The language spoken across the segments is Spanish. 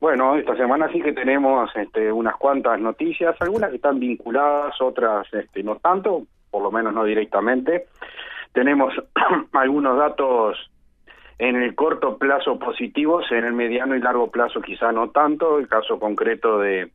Bueno, esta semana sí que tenemos este, unas cuantas noticias, algunas que están vinculadas, otras este, no tanto, por lo menos no directamente. Tenemos algunos datos en el corto plazo positivos, en el mediano y largo plazo quizá no tanto. El caso concreto de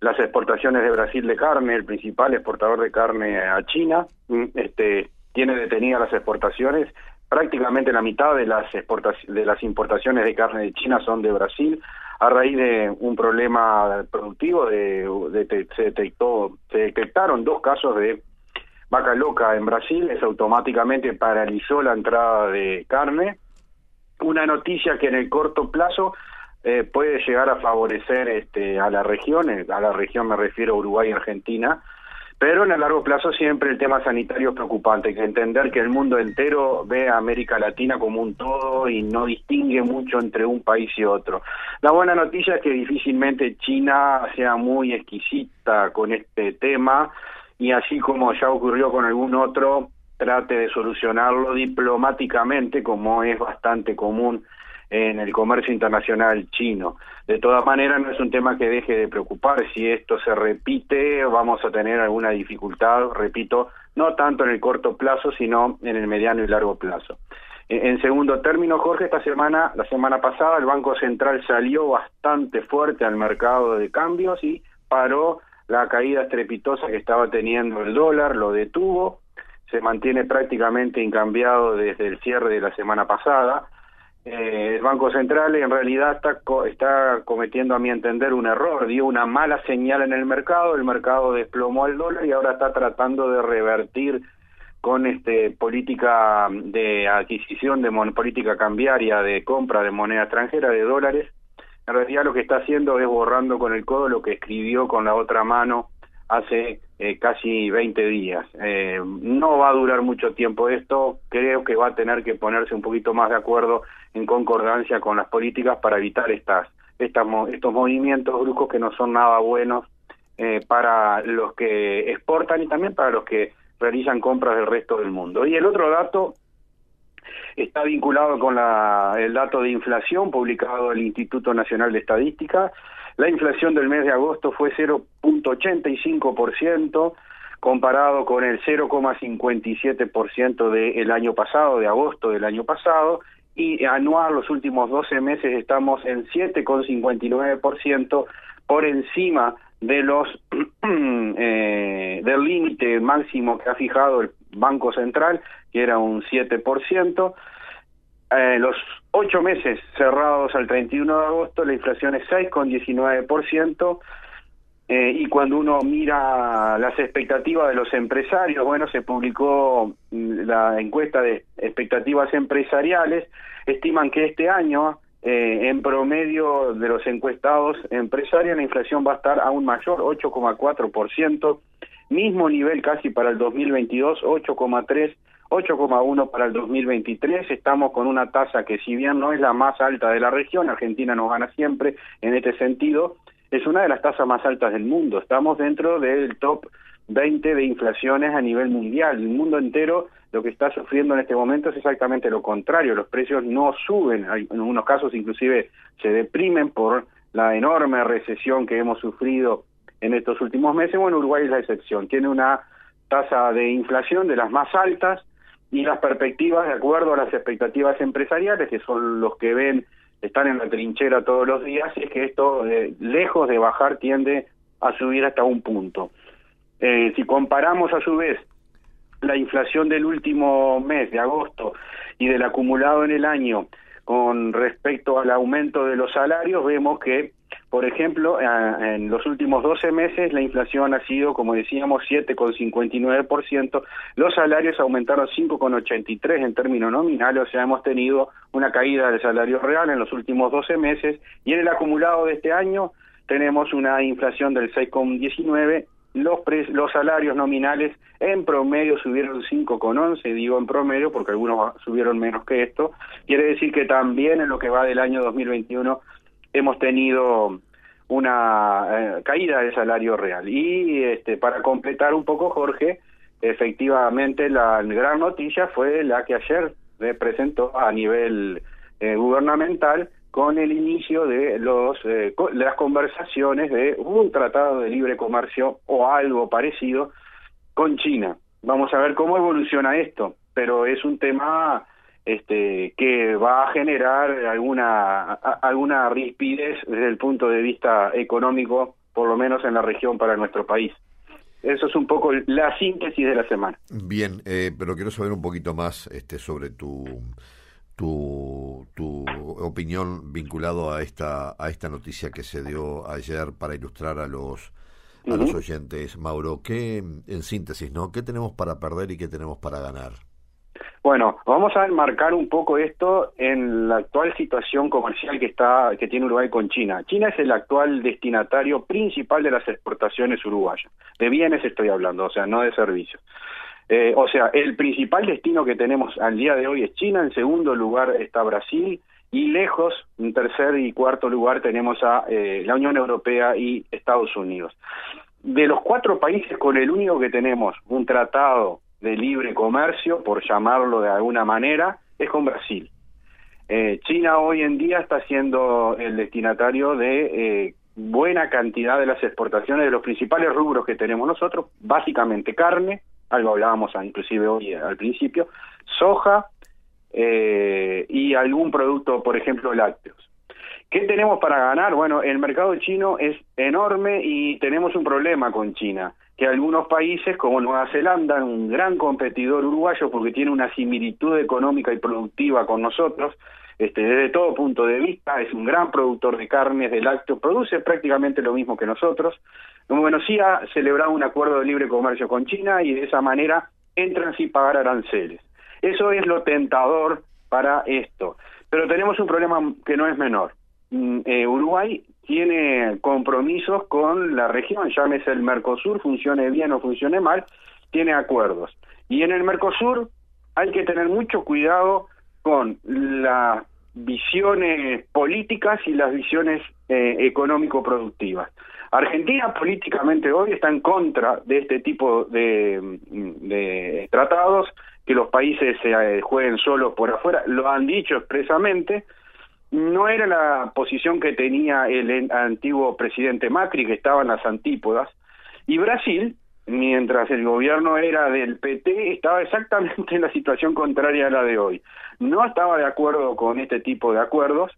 las exportaciones de Brasil de carne, el principal exportador de carne a China, mm, este, tiene detenidas las exportaciones prácticamente la mitad de las de las importaciones de carne de China son de Brasil a raíz de un problema productivo de, se detectó se detectaron dos casos de vaca loca en Brasil eso automáticamente paralizó la entrada de carne. Una noticia que en el corto plazo eh, puede llegar a favorecer este a la región a la región me refiero Uruguay y Argentina pero en el largo plazo siempre el tema sanitario es preocupante, que entender que el mundo entero ve a América Latina como un todo y no distingue mucho entre un país y otro. La buena noticia es que difícilmente China sea muy exquisita con este tema y así como ya ocurrió con algún otro, trate de solucionarlo diplomáticamente, como es bastante común en el comercio internacional chino. De todas maneras, no es un tema que deje de preocupar. Si esto se repite, vamos a tener alguna dificultad, repito, no tanto en el corto plazo, sino en el mediano y largo plazo. En segundo término, Jorge, esta semana, la semana pasada, el Banco Central salió bastante fuerte al mercado de cambios y paró la caída estrepitosa que estaba teniendo el dólar, lo detuvo, se mantiene prácticamente incambiado desde el cierre de la semana pasada eh, el Banco Central en realidad está, está cometiendo, a mi entender, un error. Dio una mala señal en el mercado, el mercado desplomó el dólar y ahora está tratando de revertir con este política de adquisición de política cambiaria de compra de moneda extranjera de dólares. En realidad lo que está haciendo es borrando con el codo lo que escribió con la otra mano hace eh, casi 20 días. Eh, no va a durar mucho tiempo esto, creo que va a tener que ponerse un poquito más de acuerdo en concordancia con las políticas para evitar estas, estas estos movimientos bruscos que no son nada buenos eh, para los que exportan y también para los que realizan compras del resto del mundo. Y el otro dato está vinculado con la, el dato de inflación publicado el Instituto Nacional de Estadística, la inflación del mes de agosto fue 0.85% comparado con el 0,57% del año pasado, de agosto del año pasado, y anual los últimos 12 meses estamos en 7,59% por encima de los eh, del límite máximo que ha fijado el Banco Central, que era un 7%. Eh, los ocho meses cerrados al 31 de agosto, la inflación es 6,19%. Eh, y cuando uno mira las expectativas de los empresarios, bueno, se publicó mm, la encuesta de expectativas empresariales, estiman que este año, eh, en promedio de los encuestados empresarios, la inflación va a estar aún mayor, 8,4%, mismo nivel casi para el 2022, 8,3%. 8,1 para el 2023. Estamos con una tasa que si bien no es la más alta de la región, Argentina nos gana siempre en este sentido, es una de las tasas más altas del mundo. Estamos dentro del top 20 de inflaciones a nivel mundial. El mundo entero lo que está sufriendo en este momento es exactamente lo contrario. Los precios no suben, en algunos casos inclusive se deprimen por la enorme recesión que hemos sufrido en estos últimos meses. Bueno, Uruguay es la excepción. Tiene una tasa de inflación de las más altas, y las perspectivas de acuerdo a las expectativas empresariales, que son los que ven, están en la trinchera todos los días, es que esto, eh, lejos de bajar, tiende a subir hasta un punto. Eh, si comparamos a su vez la inflación del último mes de agosto y del acumulado en el año con respecto al aumento de los salarios, vemos que por ejemplo, en los últimos 12 meses la inflación ha sido, como decíamos, 7,59%, los salarios aumentaron 5,83 en términos nominales, o sea, hemos tenido una caída del salario real en los últimos 12 meses. Y en el acumulado de este año tenemos una inflación del 6,19 los, los salarios nominales en promedio subieron 5,11, digo en promedio porque algunos subieron menos que esto. Quiere decir que también en lo que va del año 2021 hemos tenido una eh, caída del salario real. Y este, para completar un poco, Jorge, efectivamente la gran noticia fue la que ayer presentó a nivel eh, gubernamental con el inicio de los eh, las conversaciones de un tratado de libre comercio o algo parecido con China. Vamos a ver cómo evoluciona esto, pero es un tema este que va a generar alguna alguna rispidez desde el punto de vista económico, por lo menos en la región para nuestro país. Eso es un poco la síntesis de la semana. Bien, eh, pero quiero saber un poquito más este, sobre tu tu, tu opinión vinculado a esta a esta noticia que se dio ayer para ilustrar a los a los oyentes, Mauro, ¿qué en síntesis, ¿no? ¿Qué tenemos para perder y qué tenemos para ganar? Bueno, vamos a enmarcar un poco esto en la actual situación comercial que está que tiene Uruguay con China. China es el actual destinatario principal de las exportaciones uruguayas. De bienes estoy hablando, o sea, no de servicios. Eh, o sea, el principal destino que tenemos al día de hoy es China, en segundo lugar está Brasil y lejos, en tercer y cuarto lugar tenemos a eh, la Unión Europea y Estados Unidos. De los cuatro países con el único que tenemos un tratado de libre comercio, por llamarlo de alguna manera, es con Brasil. Eh, China hoy en día está siendo el destinatario de buena cantidad de las exportaciones de los principales rubros que tenemos nosotros, básicamente carne, algo hablábamos inclusive hoy al principio, soja eh, y algún producto, por ejemplo, lácteos. ¿Qué tenemos para ganar? Bueno, el mercado chino es enorme y tenemos un problema con China, que algunos países como Nueva Zelanda, un gran competidor uruguayo porque tiene una similitud económica y productiva con nosotros, este, desde todo punto de vista, es un gran productor de carnes, de lácteos, produce prácticamente lo mismo que nosotros. Bueno, sí ha celebrado un acuerdo de libre comercio con China y de esa manera entran sin pagar aranceles. Eso es lo tentador para esto. Pero tenemos un problema que no es menor. Mm, eh, Uruguay tiene compromisos con la región, llámese el Mercosur, funcione bien o funcione mal, tiene acuerdos. Y en el Mercosur hay que tener mucho cuidado con las visiones políticas y las visiones eh, económico-productivas. Argentina políticamente hoy está en contra de este tipo de, tratados, que los países se eh, jueguen solos por afuera, lo han dicho expresamente, no era la posición que tenía el antiguo presidente Macri, que estaba en las antípodas, y Brasil mientras el gobierno era del PT, estaba exactamente en la situación contraria a la de hoy. No estaba de acuerdo con este tipo de acuerdos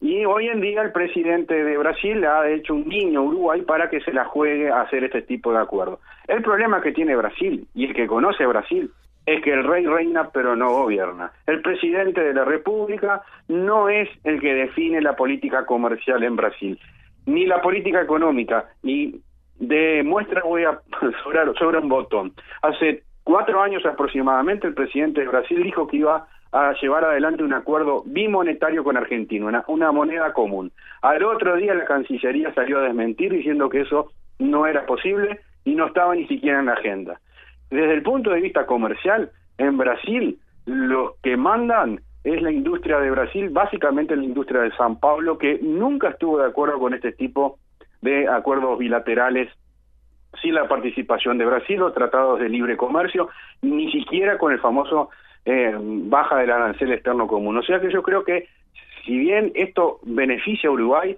y hoy en día el presidente de Brasil ha hecho un guiño a Uruguay para que se la juegue a hacer este tipo de acuerdo. El problema que tiene Brasil y el que conoce Brasil es que el rey reina pero no gobierna. El presidente de la República no es el que define la política comercial en Brasil, ni la política económica, ni de muestra voy a sobrar, un botón. Hace cuatro años aproximadamente el presidente de Brasil dijo que iba a llevar adelante un acuerdo bimonetario con Argentina, una, una moneda común. Al otro día la Cancillería salió a desmentir diciendo que eso no era posible y no estaba ni siquiera en la agenda. Desde el punto de vista comercial, en Brasil lo que mandan es la industria de Brasil, básicamente la industria de San Pablo, que nunca estuvo de acuerdo con este tipo de acuerdos bilaterales sin la participación de Brasil o tratados de libre comercio, ni siquiera con el famoso eh, baja del arancel externo común. O sea que yo creo que si bien esto beneficia a Uruguay,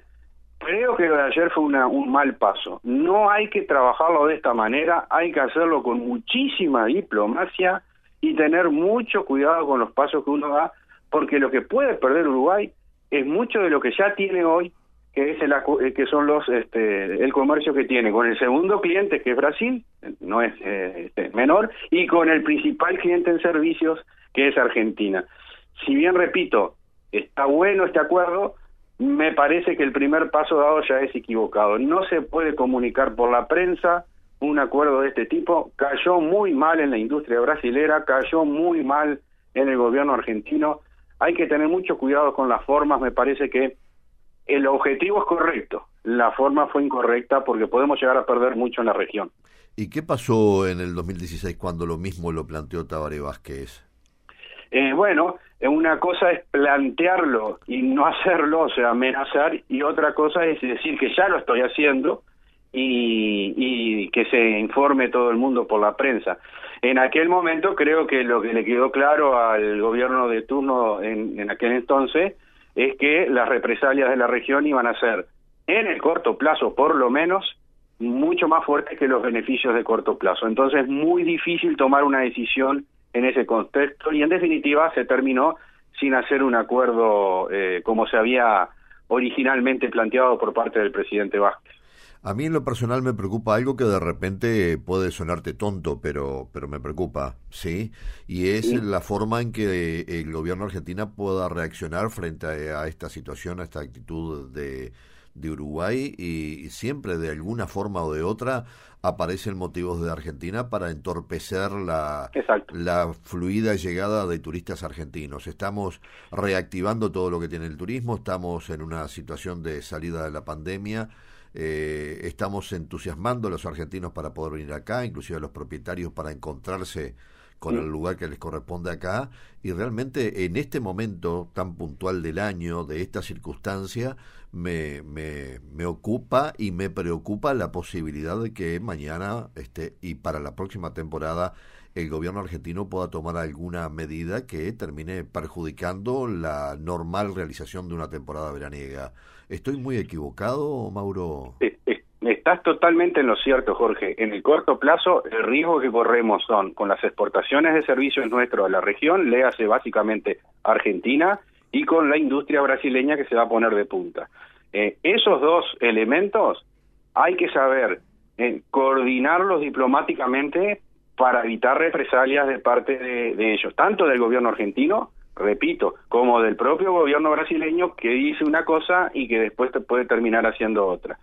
creo que lo de ayer fue una, un mal paso. No hay que trabajarlo de esta manera, hay que hacerlo con muchísima diplomacia y tener mucho cuidado con los pasos que uno da, porque lo que puede perder Uruguay es mucho de lo que ya tiene hoy que es el, eh, que son los este, el comercio que tiene con el segundo cliente que es Brasil no es eh, este, menor y con el principal cliente en servicios que es Argentina si bien repito está bueno este acuerdo me parece que el primer paso dado ya es equivocado. No se puede comunicar por la prensa un acuerdo de este tipo. Cayó muy mal en la industria brasilera, cayó muy mal en el gobierno argentino. Hay que tener mucho cuidado con las formas. Me parece que el objetivo es correcto, la forma fue incorrecta porque podemos llegar a perder mucho en la región. ¿Y qué pasó en el 2016 cuando lo mismo lo planteó Tabaré Vázquez? Eh, bueno, una cosa es plantearlo y no hacerlo, o sea, amenazar, y otra cosa es decir que ya lo estoy haciendo y, y que se informe todo el mundo por la prensa. En aquel momento creo que lo que le quedó claro al gobierno de turno en, en aquel entonces es que las represalias de la región iban a ser, en el corto plazo por lo menos, mucho más fuertes que los beneficios de corto plazo. Entonces es muy difícil tomar una decisión en ese contexto y en definitiva se terminó sin hacer un acuerdo eh, como se había originalmente planteado por parte del presidente Vázquez. A mí en lo personal me preocupa algo que de repente puede sonarte tonto, pero, pero me preocupa, ¿sí? Y es la forma en que el gobierno argentino pueda reaccionar frente a, esta situación, a esta actitud de, de Uruguay y, siempre de alguna forma o de otra aparecen motivos de Argentina para entorpecer la, la fluida llegada de turistas argentinos. Estamos reactivando todo lo que tiene el turismo, estamos en una situación de salida de la pandemia eh, estamos entusiasmando a los argentinos para poder venir acá, inclusive a los propietarios para encontrarse con el lugar que les corresponde acá y realmente en este momento tan puntual del año, de esta circunstancia, me, me, me ocupa y me preocupa la posibilidad de que mañana este, y para la próxima temporada el gobierno argentino pueda tomar alguna medida que termine perjudicando la normal realización de una temporada veraniega. ¿Estoy muy equivocado, Mauro? Estás totalmente en lo cierto, Jorge. En el corto plazo, el riesgo que corremos son con las exportaciones de servicios nuestros a la región, léase básicamente Argentina, y con la industria brasileña que se va a poner de punta. Eh, esos dos elementos hay que saber eh, coordinarlos diplomáticamente para evitar represalias de parte de, ellos, tanto del gobierno argentino, repito, como del propio gobierno brasileño que dice una cosa y que después puede terminar haciendo otra.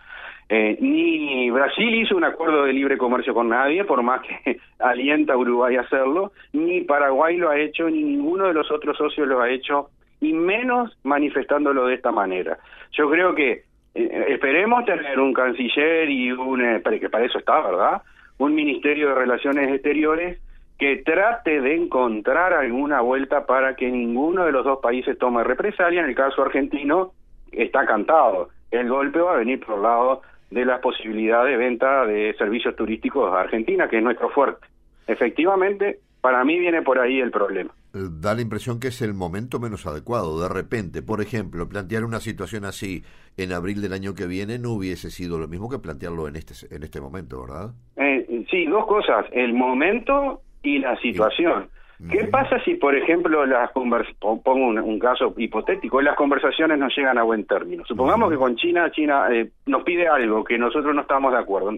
Eh, ni Brasil hizo un acuerdo de libre comercio con nadie, por más que alienta a Uruguay a hacerlo, ni Paraguay lo ha hecho, ni ninguno de los otros socios lo ha hecho, y menos manifestándolo de esta manera. Yo creo que eh, esperemos tener un canciller y un, eh, para eso está, ¿verdad? un Ministerio de Relaciones Exteriores que trate de encontrar alguna vuelta para que ninguno de los dos países tome represalia. En el caso argentino está cantado. El golpe va a venir por el lado de la posibilidad de venta de servicios turísticos a Argentina, que es nuestro fuerte. Efectivamente, para mí viene por ahí el problema. Da la impresión que es el momento menos adecuado. De repente, por ejemplo, plantear una situación así en abril del año que viene no hubiese sido lo mismo que plantearlo en este, en este momento, ¿verdad? Eh, sí, dos cosas. El momento y la situación. ¿Qué pasa si, por ejemplo, las pongo un, caso hipotético, las conversaciones no llegan a buen término? Supongamos que con China, China eh, nos pide algo que nosotros no estamos de acuerdo.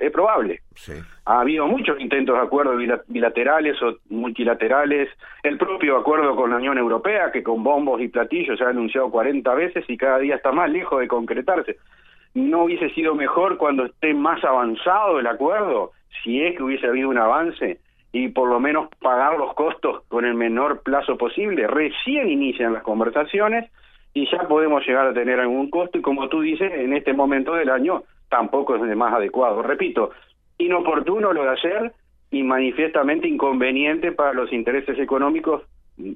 es, probable. Ha habido muchos intentos de acuerdo bilaterales o multilaterales. El propio acuerdo con la Unión Europea, que con bombos y platillos se ha anunciado 40 veces y cada día está más lejos de concretarse. ¿No hubiese sido mejor cuando esté más avanzado el acuerdo? Si es que hubiese habido un avance y por lo menos pagar los costos con el menor plazo posible. Recién inician las conversaciones y ya podemos llegar a tener algún costo y como tú dices, en este momento del año tampoco es de más adecuado. Repito, inoportuno lo de ayer y manifiestamente inconveniente para los intereses económicos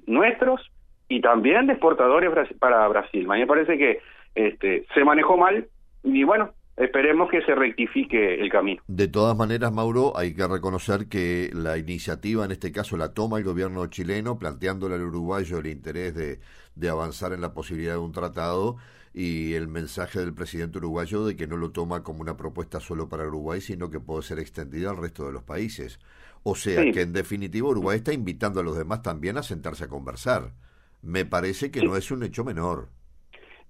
nuestros y también de exportadores para Brasil. Me parece que este, se manejó mal y bueno, esperemos que se rectifique el camino. De todas maneras, Mauro, hay que reconocer que la iniciativa, en este caso, la toma el gobierno chileno, planteándole al uruguayo el interés de, de avanzar en la posibilidad de un tratado y el mensaje del presidente uruguayo de que no lo toma como una propuesta solo para Uruguay, sino que puede ser extendida al resto de los países. O sea que, en definitiva, Uruguay está invitando a los demás también a sentarse a conversar. Me parece que no es un hecho menor.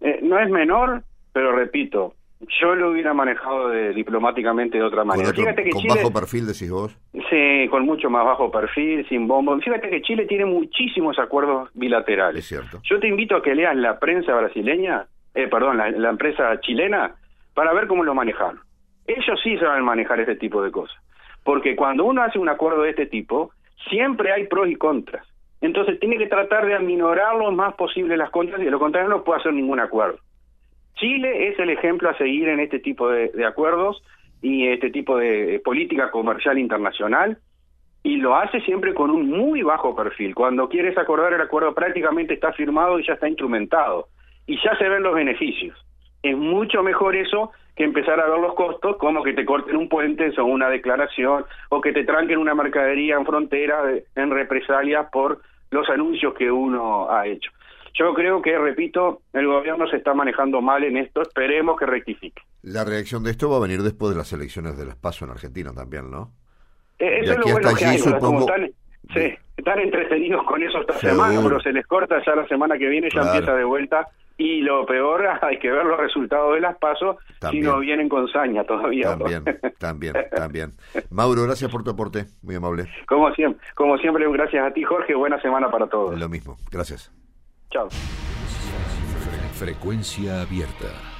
Eh, no es menor, pero repito, yo lo hubiera manejado de, diplomáticamente de otra manera. ¿Con, bajo perfil, decís vos? Sí, con mucho más bajo perfil, sin bombo. Fíjate que Chile tiene muchísimos acuerdos bilaterales. Es cierto. Yo te invito a que leas la prensa brasileña eh, perdón, la, la empresa chilena, para ver cómo lo manejaron. Ellos sí saben manejar este tipo de cosas. Porque cuando uno hace un acuerdo de este tipo, siempre hay pros y contras. Entonces tiene que tratar de aminorar lo más posible las contras y de lo contrario no puede hacer ningún acuerdo. Chile es el ejemplo a seguir en este tipo de, acuerdos y este tipo de política comercial internacional y lo hace siempre con un muy bajo perfil. Cuando quieres acordar el acuerdo prácticamente está firmado y ya está instrumentado y ya se ven los beneficios. Es mucho mejor eso que empezar a ver los costos, como que te corten un puente o una declaración, o que te tranquen una mercadería en frontera en represalia por los anuncios que uno ha hecho. Yo creo que, repito, el gobierno se está manejando mal en esto, esperemos que rectifique. La reacción de esto va a venir después de las elecciones de las PASO en Argentina también, ¿no? Eh, eso es lo bueno que hay, están, sí, están entretenidos con eso esta semana, pero se les corta ya la semana que viene, ya empieza de vuelta y lo peor, hay que ver los resultados de las pasos si no vienen con saña todavía. También, también, también. Mauro, gracias por tu aporte, muy amable. Como siempre, como siempre, gracias a ti, Jorge. Buena semana para todos. Lo mismo, gracias. Frecuencia abierta.